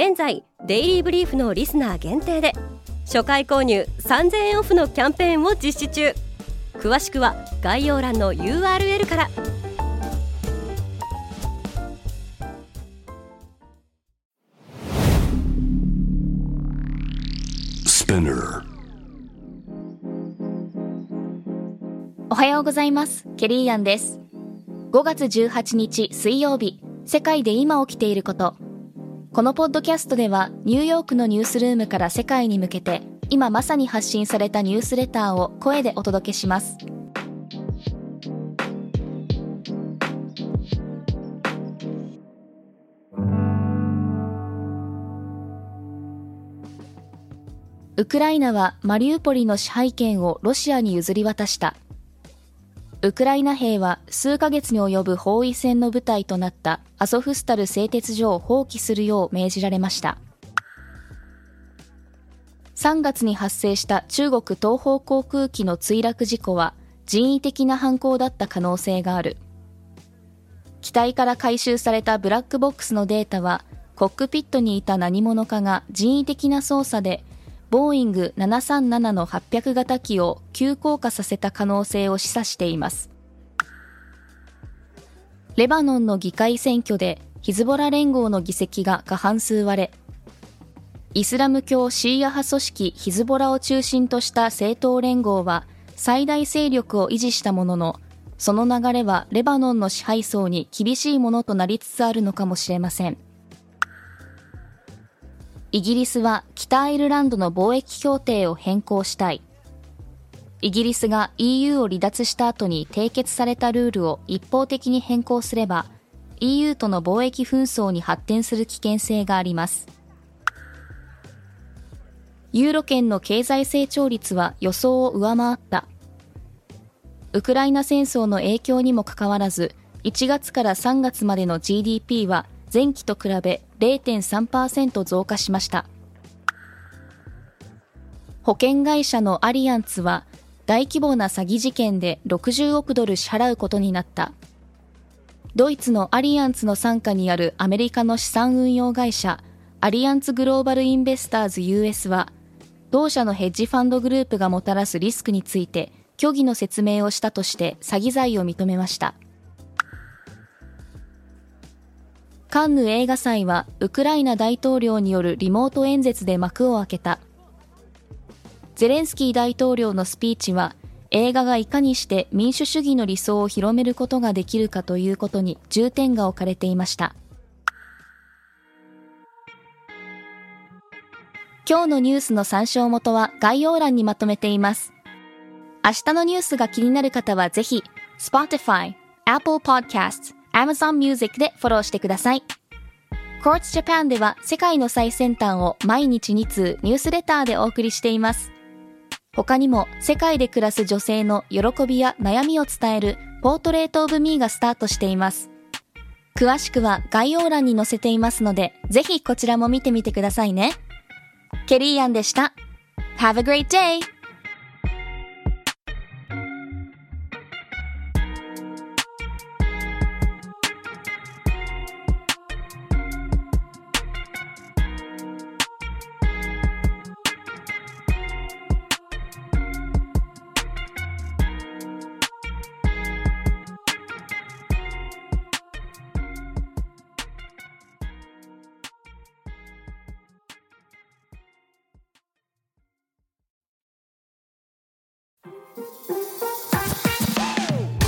現在デイリーブリーフのリスナー限定で初回購入3000円オフのキャンペーンを実施中。詳しくは概要欄の URL から。おはようございます。ケリーアンです。5月18日水曜日世界で今起きていることこのポッドキャストではニューヨークのニュースルームから世界に向けて今まさに発信されたニュースレターを声でお届けします。ウクライナはマリウポリの支配権をロシアに譲り渡した。ウクライナ兵は数ヶ月に及ぶ包囲戦の舞台となったアゾフスタル製鉄所を放棄するよう命じられました。3月に発生した中国東方航空機の墜落事故は人為的な犯行だった可能性がある。機体から回収されたブラックボックスのデータはコックピットにいた何者かが人為的な操作でボーイング737の800型機を急降下させた可能性を示唆しています。レバノンの議会選挙でヒズボラ連合の議席が過半数割れ、イスラム教シーア派組織ヒズボラを中心とした政党連合は最大勢力を維持したものの、その流れはレバノンの支配層に厳しいものとなりつつあるのかもしれません。イギリスは北アイルランドの貿易協定を変更したい。イギリスが EU を離脱した後に締結されたルールを一方的に変更すれば、EU との貿易紛争に発展する危険性があります。ユーロ圏の経済成長率は予想を上回った。ウクライナ戦争の影響にもかかわらず、1月から3月までの GDP は前期と比べ0.3%増加しました。保険会社のアリアンツは大規模な詐欺事件で60億ドル支払うことになった。ドイツのアリアンツの傘下にあるアメリカの資産運用会社アリアンツグローバルインベスターズ US は同社のヘッジファンドグループがもたらすリスクについて虚偽の説明をしたとして詐欺罪を認めました。カンヌ映画祭はウクライナ大統領によるリモート演説で幕を開けた。ゼレンスキー大統領のスピーチは映画がいかにして民主主義の理想を広めることができるかということに重点が置かれていました。今日のニュースの参照元は概要欄にまとめています。明日のニュースが気になる方はぜひ、Spotify、Apple Podcasts、Amazon Music でフォローしてください。Quartz Japan では世界の最先端を毎日2通ニュースレターでお送りしています。他にも世界で暮らす女性の喜びや悩みを伝えるポートレートオブミーがスタートしています。詳しくは概要欄に載せていますので、ぜひこちらも見てみてくださいね。ケリーアンでした。Have a great day!